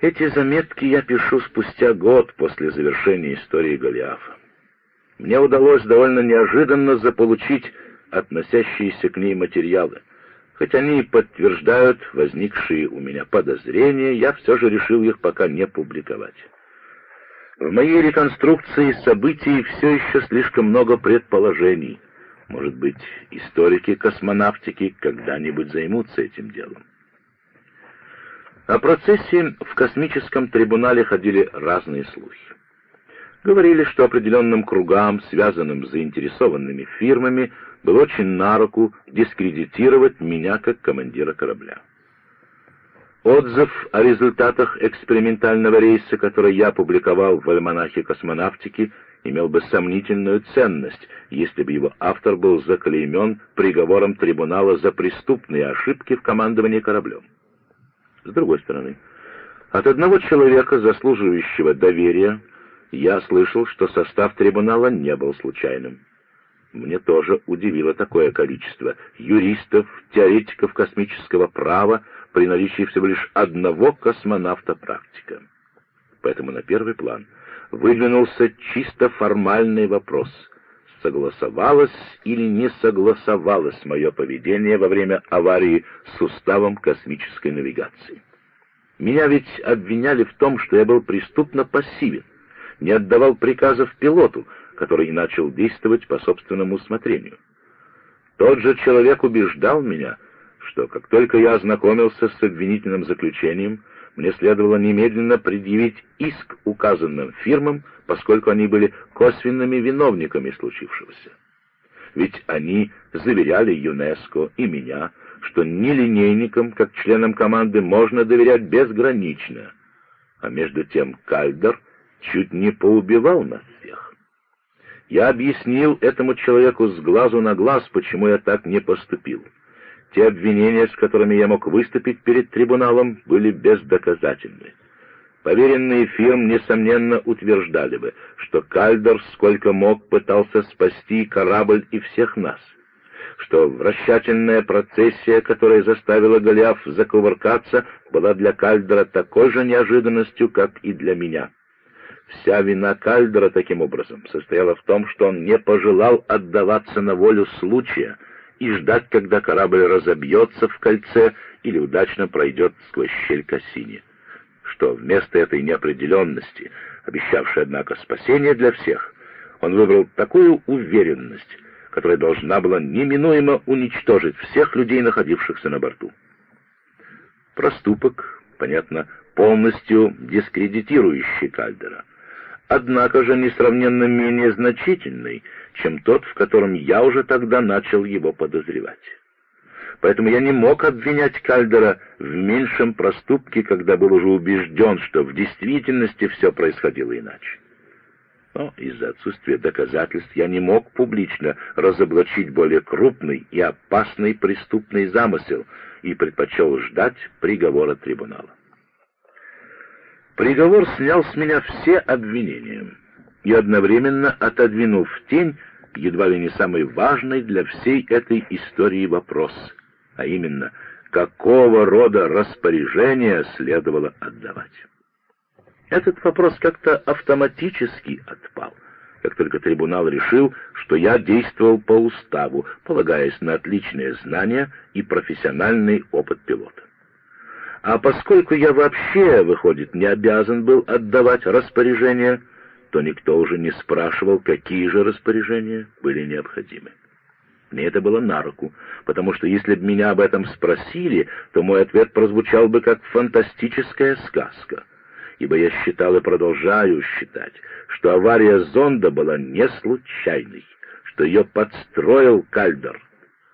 Эти заметки я пишу спустя год после завершения истории Голиафа. Мне удалось довольно неожиданно заполучить относящиеся к ней материалы. Хоть они и подтверждают возникшие у меня подозрения, я все же решил их пока не публиковать. В моей реконструкции событий все еще слишком много предположений. Может быть, историки космонавтики когда-нибудь займутся этим делом. О процессе в космическом трибунале ходили разные слухи. Говорили, что определенным кругам, связанным с заинтересованными фирмами, было очень на руку дискредитировать меня как командира корабля. Отзыв о результатах экспериментального рейса, который я публиковал в альманахе космонавтики, имел бы сомнительную ценность, если бы его автор был заклеймен приговором трибунала за преступные ошибки в командовании кораблем. С другой стороны, от одного человека, заслуживающего доверия, я слышал, что состав трибунала не был случайным. Мне тоже удивило такое количество юристов, теоретиков космического права при наличии всего лишь одного космонавта-практика. Поэтому на первый план выдвинулся чисто формальный вопрос — согласовалось или не согласовалось мое поведение во время аварии с уставом космической навигации. Меня ведь обвиняли в том, что я был преступно пассивен, не отдавал приказов пилоту, который начал действовать по собственному усмотрению. Тот же человек убеждал меня, что как только я ознакомился с обвинительным заключением, мне следовало немедленно предъявить иск указанным фирмам, поскольку они были косвенными виновниками случившегося. Ведь они заверяли ЮНЕСКО и меня, что нелинейникам, как членам команды, можно доверять безгранично. А между тем Кальдер чуть не поубивал нас всех. Я объяснил этому человеку с глазу на глаз, почему я так не поступил. Те обвинения, с которыми я мог выступить перед трибуналом, были бездоказательны. Поверенные фирм, несомненно, утверждали бы, что Кальдер сколько мог пытался спасти корабль и всех нас, что вращательная процессия, которая заставила Голиаф закувыркаться, была для Кальдера такой же неожиданностью, как и для меня. Вся вина Кальдера, таким образом, состояла в том, что он не пожелал отдаваться на волю случая и ждать, когда корабль разобьется в кольце или удачно пройдет сквозь щель Кассини что вместо этой неопределенности, обещавшей, однако, спасение для всех, он выбрал такую уверенность, которая должна была неминуемо уничтожить всех людей, находившихся на борту. Проступок, понятно, полностью дискредитирующий Кальдера, однако же несравненно менее значительный, чем тот, в котором я уже тогда начал его подозревать поэтому я не мог обвинять Кальдера в меньшем проступке, когда был уже убежден, что в действительности все происходило иначе. Но из-за отсутствия доказательств я не мог публично разоблачить более крупный и опасный преступный замысел и предпочел ждать приговора трибунала. Приговор снял с меня все обвинения и одновременно отодвинул в тень едва ли не самый важный для всей этой истории вопрос — а именно, какого рода распоряжения следовало отдавать. Этот вопрос как-то автоматически отпал, как только трибунал решил, что я действовал по уставу, полагаясь на отличные знания и профессиональный опыт пилота. А поскольку я вообще, выходит, не обязан был отдавать распоряжения, то никто уже не спрашивал, какие же распоряжения были необходимы. Мне это было на руку, потому что если бы меня об этом спросили, то мой ответ прозвучал бы как фантастическая сказка. Ибо я считал и продолжаю считать, что авария зонда была не случайной, что ее подстроил Кальдер,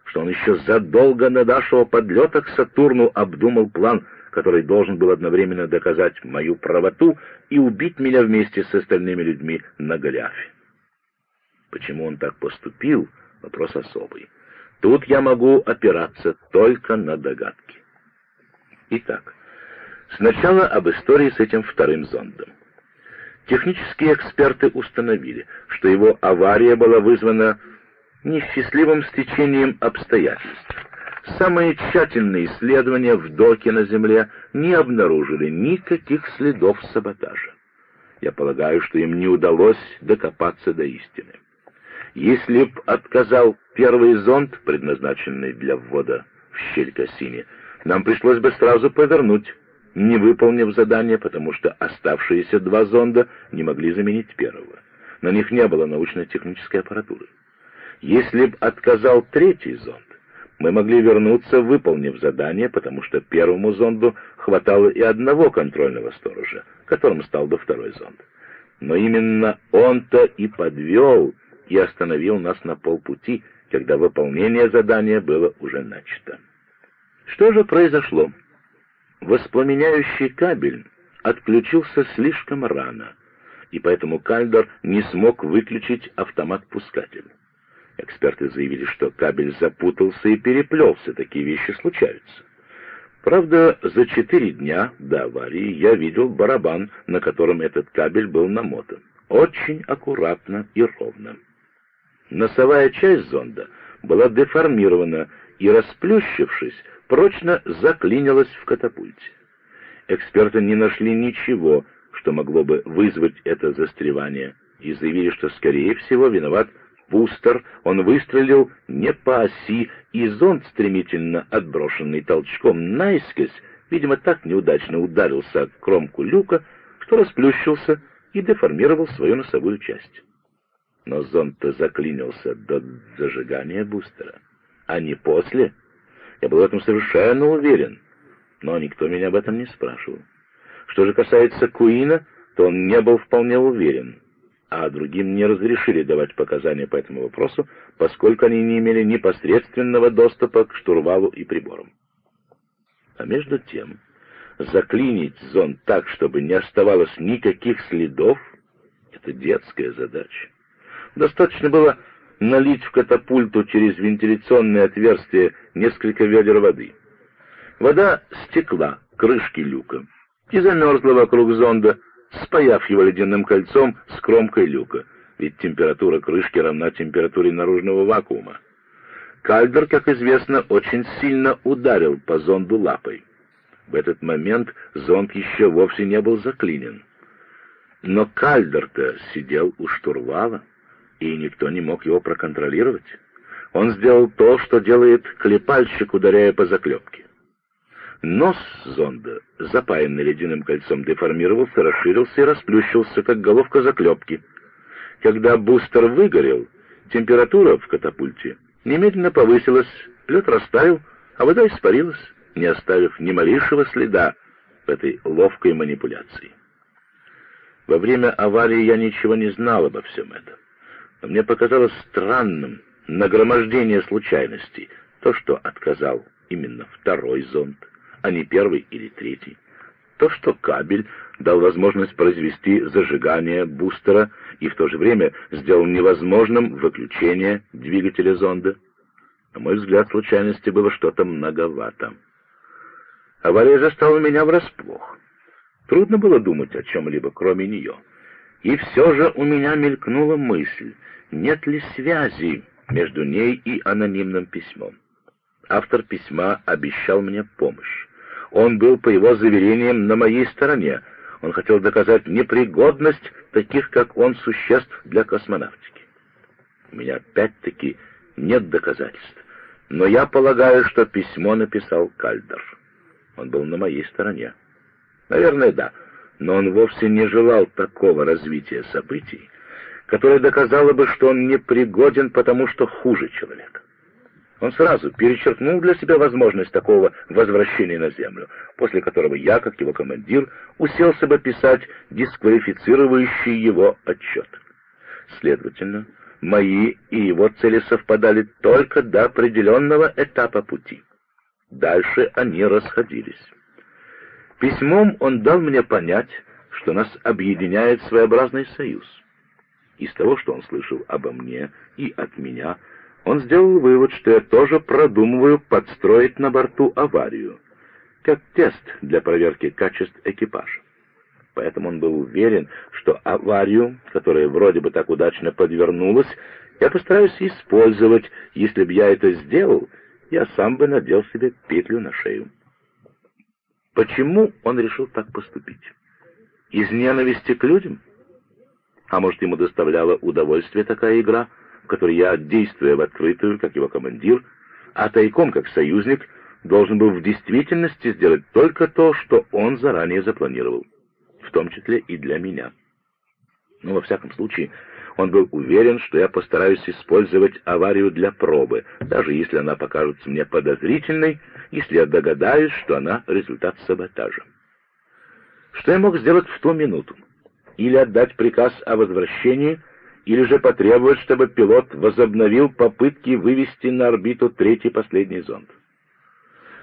что он еще задолго до нашего подлета к Сатурну обдумал план, который должен был одновременно доказать мою правоту и убить меня вместе с остальными людьми на Голиафе. Почему он так поступил — вопрос особый. Тут я могу опираться только на догадки. Итак, сначала об истории с этим вторым зондом. Технические эксперты установили, что его авария была вызвана несчастливым стечением обстоятельств, Самые тщательные исследования в доке на Земле не обнаружили никаких следов саботажа. Я полагаю, что им не удалось докопаться до истины. Если б отказал первый зонд, предназначенный для ввода в щель Кассини, нам пришлось бы сразу повернуть, не выполнив задание, потому что оставшиеся два зонда не могли заменить первого. На них не было научно-технической аппаратуры. Если б отказал третий зонд, мы могли вернуться, выполнив задание, потому что первому зонду хватало и одного контрольного сторожа, которым стал бы второй зонд. Но именно он-то и подвел и остановил нас на полпути, когда выполнение задания было уже начато. Что же произошло? Воспламеняющий кабель отключился слишком рано, и поэтому Кальдер не смог выключить автомат-пускатель. Эксперты заявили, что кабель запутался и переплелся, такие вещи случаются. Правда, за четыре дня до аварии я видел барабан, на котором этот кабель был намотан. Очень аккуратно и ровно. Носовая часть зонда была деформирована и, расплющившись, прочно заклинилась в катапульте. Эксперты не нашли ничего, что могло бы вызвать это застревание, и заявили, что, скорее всего, виноват бустер, он выстрелил не по оси, и зонд, стремительно отброшенный толчком наискось, видимо, так неудачно ударился от кромку люка, что расплющился и деформировал свою носовую часть. Но зонд-то заклинился до зажигания бустера, а не после. Я был в этом совершенно уверен, но никто меня об этом не спрашивал. Что же касается Куина, то он не был вполне уверен а другим не разрешили давать показания по этому вопросу, поскольку они не имели непосредственного доступа к штурвалу и приборам. А между тем, заклинить зонд так, чтобы не оставалось никаких следов, это детская задача. Достаточно было налить в катапульту через вентиляционное отверстие несколько ведер воды. Вода стекла крышки люка и замерзла вокруг зонда, спаяв его ледяным кольцом с кромкой люка, ведь температура крышки равна температуре наружного вакуума. Кальдер, как известно, очень сильно ударил по зонду лапой. В этот момент зонд еще вовсе не был заклинен. Но Кальдер-то сидел у штурвала, и никто не мог его проконтролировать. Он сделал то, что делает клепальщик, ударяя по заклепке. Нос зонда, запаянный ледяным кольцом, деформировался, расширился и расплющился, как головка заклепки. Когда бустер выгорел, температура в катапульте немедленно повысилась, лед растаял, а вода испарилась, не оставив ни малейшего следа в этой ловкой манипуляции. Во время аварии я ничего не знал обо всем этом, но мне показалось странным нагромождение случайностей, то, что отказал именно второй зонд, а не первый или третий. То, что кабель дал возможность произвести зажигание бустера и в то же время сделал невозможным выключение двигателя зонда. На мой взгляд, случайности было что-то многовато. Авария застала меня врасплох. Трудно было думать о чем-либо, кроме нее. И все же у меня мелькнула мысль, нет ли связи между ней и анонимным письмом. Автор письма обещал мне помощь. Он был, по его заверениям, на моей стороне. Он хотел доказать непригодность таких, как он, существ для космонавтики. У меня опять-таки нет доказательств. Но я полагаю, что письмо написал Кальдер. Он был на моей стороне. Наверное, да. Но он вовсе не желал такого развития событий, которое доказало бы, что он непригоден, потому что хуже человека. Он сразу перечеркнул для себя возможность такого возвращения на землю, после которого я, как его командир, уселся бы писать дисквалифицирующий его отчет. Следовательно, мои и его цели совпадали только до определенного этапа пути. Дальше они расходились. Письмом он дал мне понять, что нас объединяет своеобразный союз. Из того, что он слышал обо мне и от меня, он сделал вывод, что я тоже продумываю подстроить на борту аварию, как тест для проверки качеств экипажа. Поэтому он был уверен, что аварию, которая вроде бы так удачно подвернулась, я постараюсь использовать, если бы я это сделал, я сам бы надел себе петлю на шею. Почему он решил так поступить? Из ненависти к людям? А может, ему доставляла удовольствие такая игра, в которой я, действуя в открытую, как его командир, а тайком, как союзник, должен был в действительности сделать только то, что он заранее запланировал, в том числе и для меня. Но, во всяком случае, он был уверен, что я постараюсь использовать аварию для пробы, даже если она покажется мне подозрительной, если я догадаюсь, что она результат саботажа. Что я мог сделать в ту минуту? Или отдать приказ о возвращении, или же потребовать, чтобы пилот возобновил попытки вывести на орбиту третий последний зонд.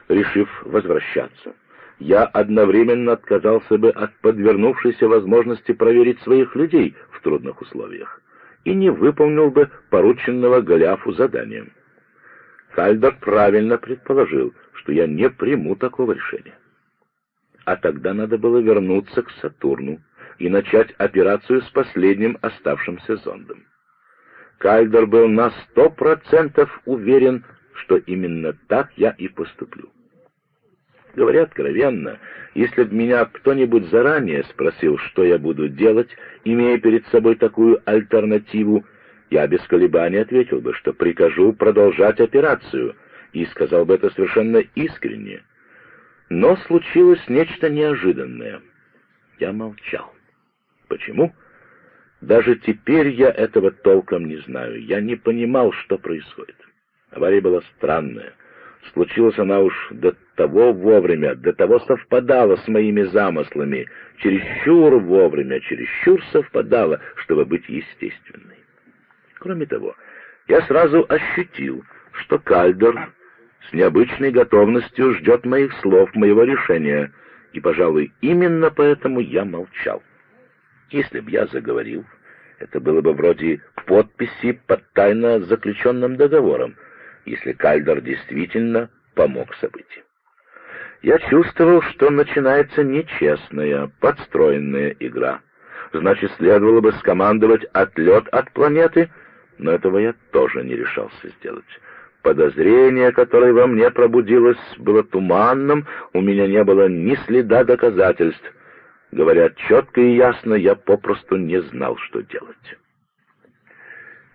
Решив возвращаться, я одновременно отказался бы от подвернувшейся возможности проверить своих людей в трудных условиях и не выполнил бы порученного Голиафу задания. Кальдер правильно предположил, что я не приму такого решения. А тогда надо было вернуться к Сатурну и начать операцию с последним оставшимся зондом. Кальдер был на сто процентов уверен, что именно так я и поступлю. Говоря откровенно, если бы меня кто-нибудь заранее спросил, что я буду делать, имея перед собой такую альтернативу, я без колебаний ответил бы, что прикажу продолжать операцию, и сказал бы это совершенно искренне. Но случилось нечто неожиданное. Я молчал. Почему? Даже теперь я этого толком не знаю. Я не понимал, что происходит. Авария была странная. Случилась она уж до того вовремя, до того совпадала с моими замыслами, чересчур вовремя, чересчур совпадала, чтобы быть естественной. Кроме того, я сразу ощутил, что Кальдер с необычной готовностью ждет моих слов, моего решения, и, пожалуй, именно поэтому я молчал. Если б я заговорил, это было бы вроде подписи под тайно заключенным договором, если Кальдер действительно помог событию. Я чувствовал, что начинается нечестная, подстроенная игра. Значит, следовало бы скомандовать отлет от планеты, но этого я тоже не решался сделать. Подозрение, которое во мне пробудилось, было туманным, у меня не было ни следа доказательств. Говоря четко и ясно, я попросту не знал, что делать.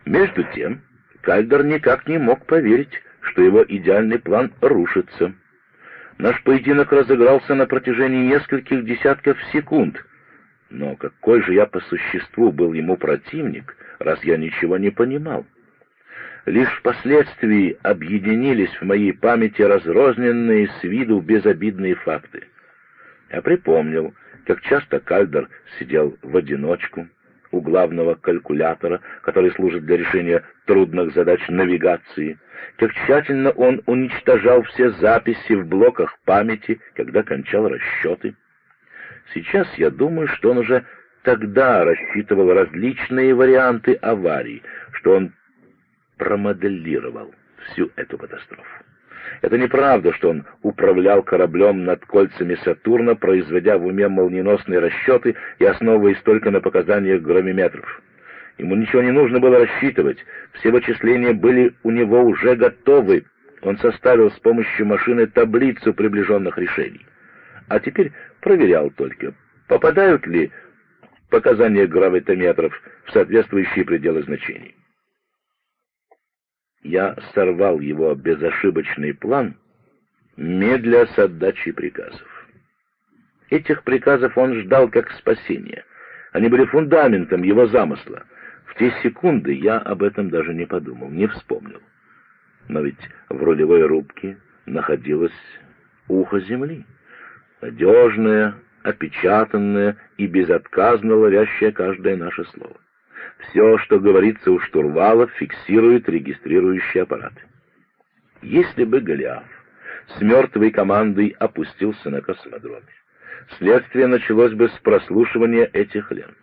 Между тем, Кальдер никак не мог поверить, что его идеальный план рушится. Наш поединок разыгрался на протяжении нескольких десятков секунд. Но какой же я по существу был ему противник, раз я ничего не понимал? Лишь впоследствии объединились в моей памяти разрозненные с виду безобидные факты. Я припомнил, как часто Кальдер сидел в одиночку, у главного калькулятора, который служит для решения трудных задач навигации, как тщательно он уничтожал все записи в блоках памяти, когда кончал расчеты. Сейчас я думаю, что он уже тогда рассчитывал различные варианты аварий, что он промоделировал всю эту катастрофу. Это неправда, что он управлял кораблем над кольцами Сатурна, производя в уме молниеносные расчеты и основываясь только на показаниях гравиметров. Ему ничего не нужно было рассчитывать, все вычисления были у него уже готовы. Он составил с помощью машины таблицу приближенных решений. А теперь проверял только, попадают ли показания гравитометров в соответствующие пределы значений я сорвал его безошибочный план, медля с отдачей приказов. Этих приказов он ждал как спасения. Они были фундаментом его замысла. В те секунды я об этом даже не подумал, не вспомнил. Но ведь в рулевой рубке находилось ухо земли, надежное, опечатанное и безотказно ловящее каждое наше слово. Все, что говорится у штурвалов, фиксирует регистрирующий аппарат. Если бы Голиаф с мертвой командой опустился на космодроме, следствие началось бы с прослушивания этих лент.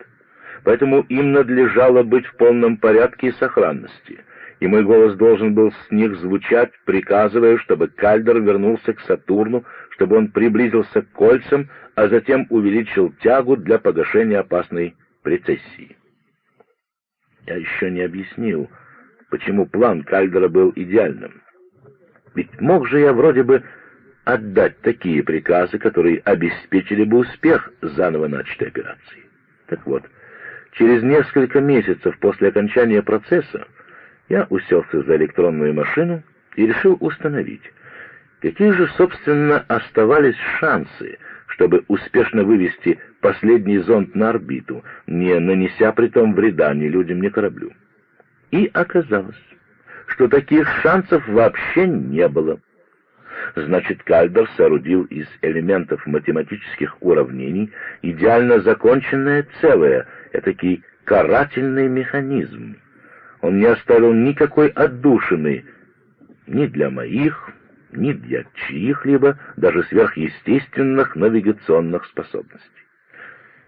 Поэтому им надлежало быть в полном порядке и сохранности, и мой голос должен был с них звучать, приказывая, чтобы Кальдер вернулся к Сатурну, чтобы он приблизился к кольцам, а затем увеличил тягу для погашения опасной прецессии. Я еще не объяснил, почему план Кальдера был идеальным. Ведь мог же я вроде бы отдать такие приказы, которые обеспечили бы успех заново начатой операции. Так вот, через несколько месяцев после окончания процесса я уселся за электронную машину и решил установить, какие же, собственно, оставались шансы, чтобы успешно вывести последний зонд на орбиту, не нанеся при том вреда ни людям, ни кораблю. И оказалось, что таких шансов вообще не было. Значит, Кальдер соорудил из элементов математических уравнений идеально законченное целое, этакий карательный механизм. Он не оставил никакой отдушины ни для моих, ни для чьих-либо, даже сверхъестественных навигационных способностей.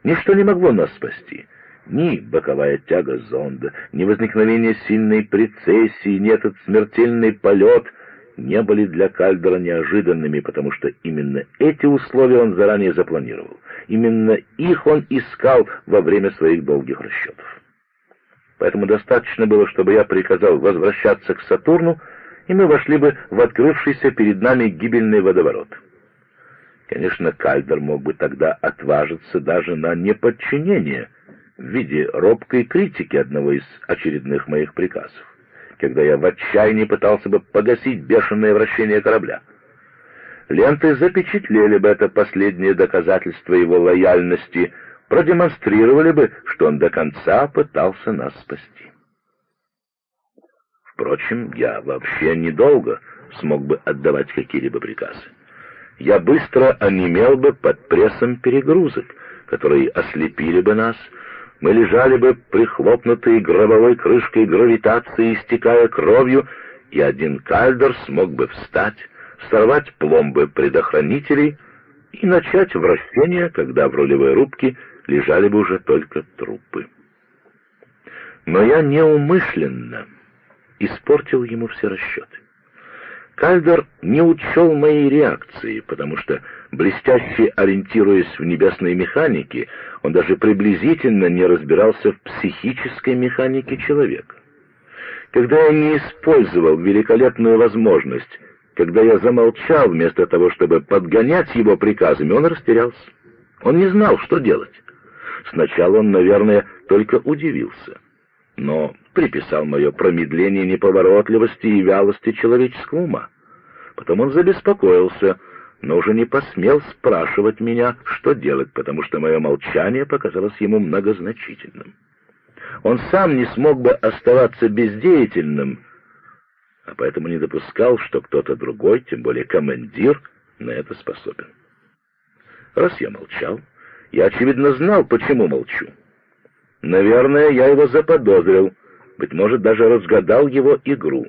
Ничто не могло нас спасти. Ни боковая тяга зонда, ни возникновение сильной прецессии, ни этот смертельный полет — не были для Кальдера неожиданными, потому что именно эти условия он заранее запланировал. Именно их он искал во время своих долгих расчетов. Поэтому достаточно было, чтобы я приказал возвращаться к Сатурну, и мы вошли бы в открывшийся перед нами гибельный водоворот. Конечно, Кальдер мог бы тогда отважиться даже на неподчинение в виде робкой критики одного из очередных моих приказов когда я в отчаянии пытался бы погасить бешеное вращение корабля. Ленты запечатлели бы это последнее доказательство его лояльности, продемонстрировали бы, что он до конца пытался нас спасти. Впрочем, я вообще недолго смог бы отдавать какие-либо приказы. Я быстро онемел бы под прессом перегрузок, которые ослепили бы нас, мы лежали бы прихлопнутые гробовой крышкой гравитации, истекая кровью, и один кальдер смог бы встать, сорвать пломбы предохранителей и начать вращение, когда в рулевой рубке лежали бы уже только трупы. Но я неумышленно испортил ему все расчеты. Кальдер не учел моей реакции, потому что, блестяще ориентируясь в небесной механике, он даже приблизительно не разбирался в психической механике человека. Когда я не использовал великолепную возможность, когда я замолчал вместо того, чтобы подгонять его приказами, он растерялся. Он не знал, что делать. Сначала он, наверное, только удивился, но приписал мое промедление неповоротливости и вялости человеческого ума. Потом он забеспокоился, но уже не посмел спрашивать меня, что делать, потому что мое молчание показалось ему многозначительным. Он сам не смог бы оставаться бездеятельным, а поэтому не допускал, что кто-то другой, тем более командир, на это способен. Раз я молчал, я, очевидно, знал, почему молчу. Наверное, я его заподозрил, быть может, даже разгадал его игру.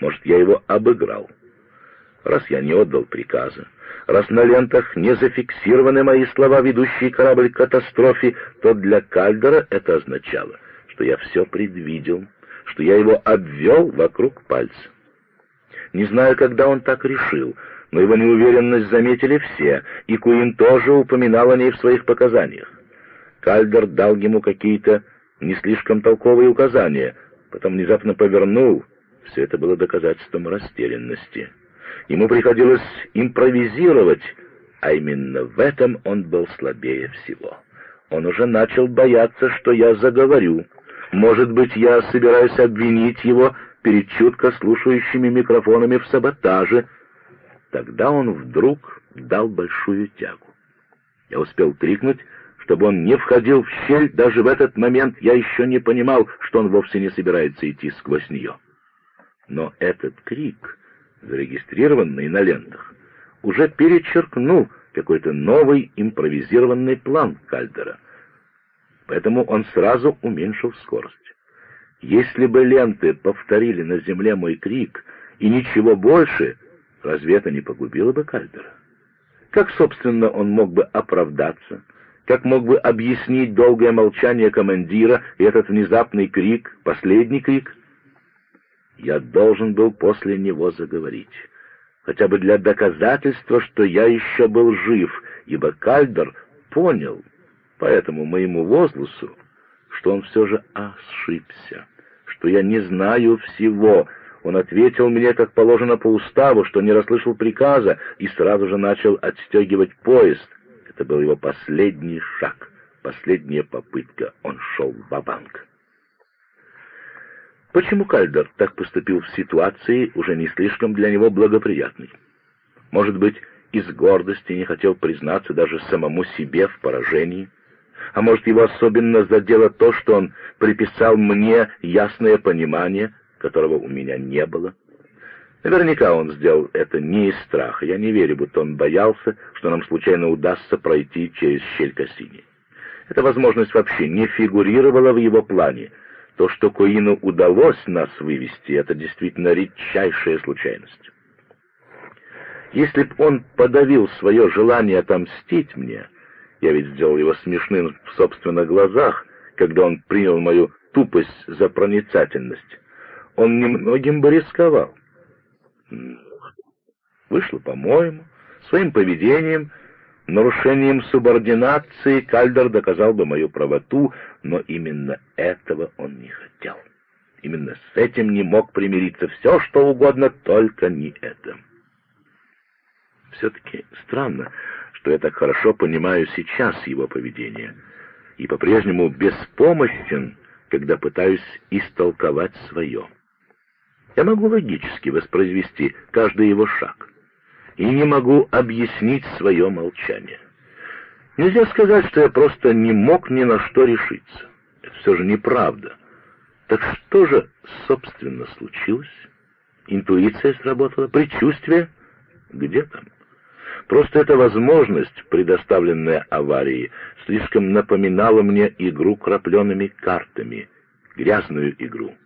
Может, я его обыграл. Раз я не отдал приказа, раз на лентах не зафиксированы мои слова, ведущие корабль к катастрофе, то для Кальдера это означало, что я все предвидел, что я его обвел вокруг пальца. Не знаю, когда он так решил, но его неуверенность заметили все, и Куин тоже упоминал о ней в своих показаниях. Кальдер дал ему какие-то не слишком толковые указания, потом внезапно повернул. Все это было доказательством растерянности. Ему приходилось импровизировать, а именно в этом он был слабее всего. Он уже начал бояться, что я заговорю. Может быть, я собираюсь обвинить его перед чутко слушающими микрофонами в саботаже. Тогда он вдруг дал большую тягу. Я успел крикнуть чтобы он не входил в щель, даже в этот момент я еще не понимал, что он вовсе не собирается идти сквозь нее. Но этот крик, зарегистрированный на лентах, уже перечеркнул какой-то новый импровизированный план Кальдера. Поэтому он сразу уменьшил скорость. Если бы ленты повторили на земле мой крик и ничего больше, разве это не погубило бы Кальдера? Как, собственно, он мог бы оправдаться, как мог бы объяснить долгое молчание командира и этот внезапный крик, последний крик? Я должен был после него заговорить, хотя бы для доказательства, что я еще был жив, ибо Кальдер понял по этому моему возгласу, что он все же ошибся, что я не знаю всего. Он ответил мне, как положено по уставу, что не расслышал приказа, и сразу же начал отстегивать поезд. Это был его последний шаг, последняя попытка. Он шел в банк Почему Кальдер так поступил в ситуации, уже не слишком для него благоприятной? Может быть, из гордости не хотел признаться даже самому себе в поражении? А может, его особенно задело то, что он приписал мне ясное понимание, которого у меня не было? Наверняка он сделал это не из страха. Я не верю, будто он боялся, что нам случайно удастся пройти через щель Кассини. Эта возможность вообще не фигурировала в его плане. То, что Коину удалось нас вывести, это действительно редчайшая случайность. Если б он подавил свое желание отомстить мне, я ведь сделал его смешным в собственных глазах, когда он принял мою тупость за проницательность, он немногим бы рисковал. Вышло, по-моему, своим поведением, нарушением субординации Кальдер доказал бы мою правоту, но именно этого он не хотел. Именно с этим не мог примириться все, что угодно, только не это. Все-таки странно, что я так хорошо понимаю сейчас его поведение и по-прежнему беспомощен, когда пытаюсь истолковать свое. Я могу логически воспроизвести каждый его шаг и не могу объяснить свое молчание. Нельзя сказать, что я просто не мог ни на что решиться. Это все же неправда. Так что же, собственно, случилось? Интуиция сработала, предчувствие? Где там? Просто эта возможность, предоставленная аварией, слишком напоминала мне игру крапленными картами, грязную игру.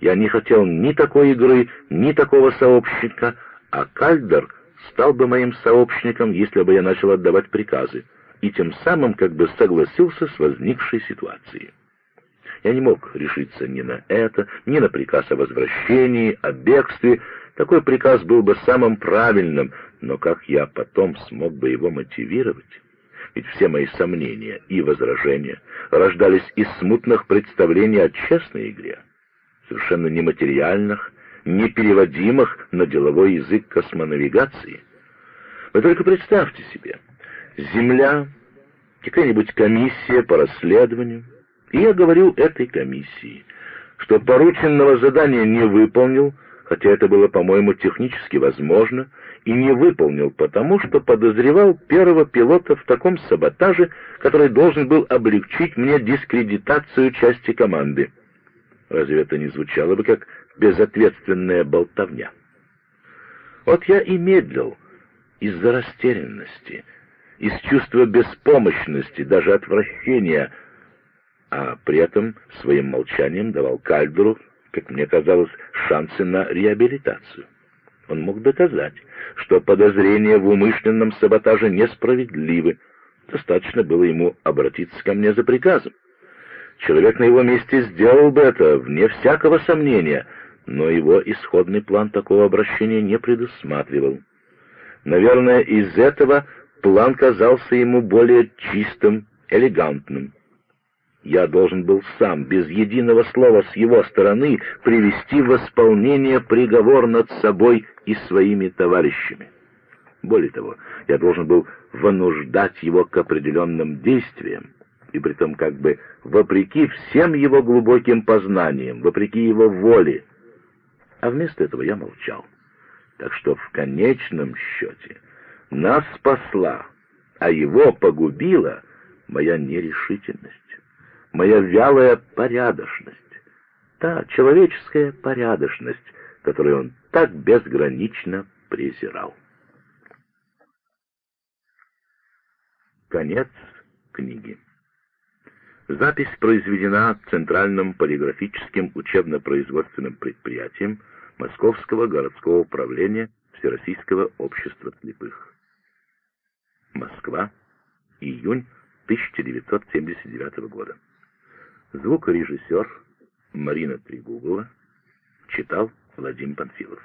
Я не хотел ни такой игры, ни такого сообщника, а Кальдер стал бы моим сообщником, если бы я начал отдавать приказы, и тем самым как бы согласился с возникшей ситуацией. Я не мог решиться ни на это, ни на приказ о возвращении, о бегстве. Такой приказ был бы самым правильным, но как я потом смог бы его мотивировать? Ведь все мои сомнения и возражения рождались из смутных представлений о честной игре, совершенно нематериальных, непереводимых на деловой язык космонавигации. Вы только представьте себе, Земля, какая-нибудь комиссия по расследованию, и я говорил этой комиссии, что порученного задания не выполнил, хотя это было, по-моему, технически возможно, и не выполнил потому, что подозревал первого пилота в таком саботаже, который должен был облегчить мне дискредитацию части команды. Разве это не звучало бы как безответственная болтовня? Вот я и медлил из-за растерянности, из чувства беспомощности, даже отвращения, а при этом своим молчанием давал Кальдеру, как мне казалось, шансы на реабилитацию. Он мог доказать, что подозрения в умышленном саботаже несправедливы. Достаточно было ему обратиться ко мне за приказом. Человек на его месте сделал бы это, вне всякого сомнения, но его исходный план такого обращения не предусматривал. Наверное, из этого план казался ему более чистым, элегантным. Я должен был сам, без единого слова с его стороны, привести в исполнение приговор над собой и своими товарищами. Более того, я должен был вынуждать его к определенным действиям, и притом как бы вопреки всем его глубоким познаниям, вопреки его воле. А вместо этого я молчал. Так что в конечном счете нас спасла, а его погубила моя нерешительность моя вялая порядочность, та человеческая порядочность, которую он так безгранично презирал. Конец книги. Запись произведена Центральным полиграфическим учебно-производственным предприятием Московского городского управления Всероссийского общества слепых. Москва, июнь 1979 года. Звукорежиссер Марина Трегубова читал Владимир Панфилов.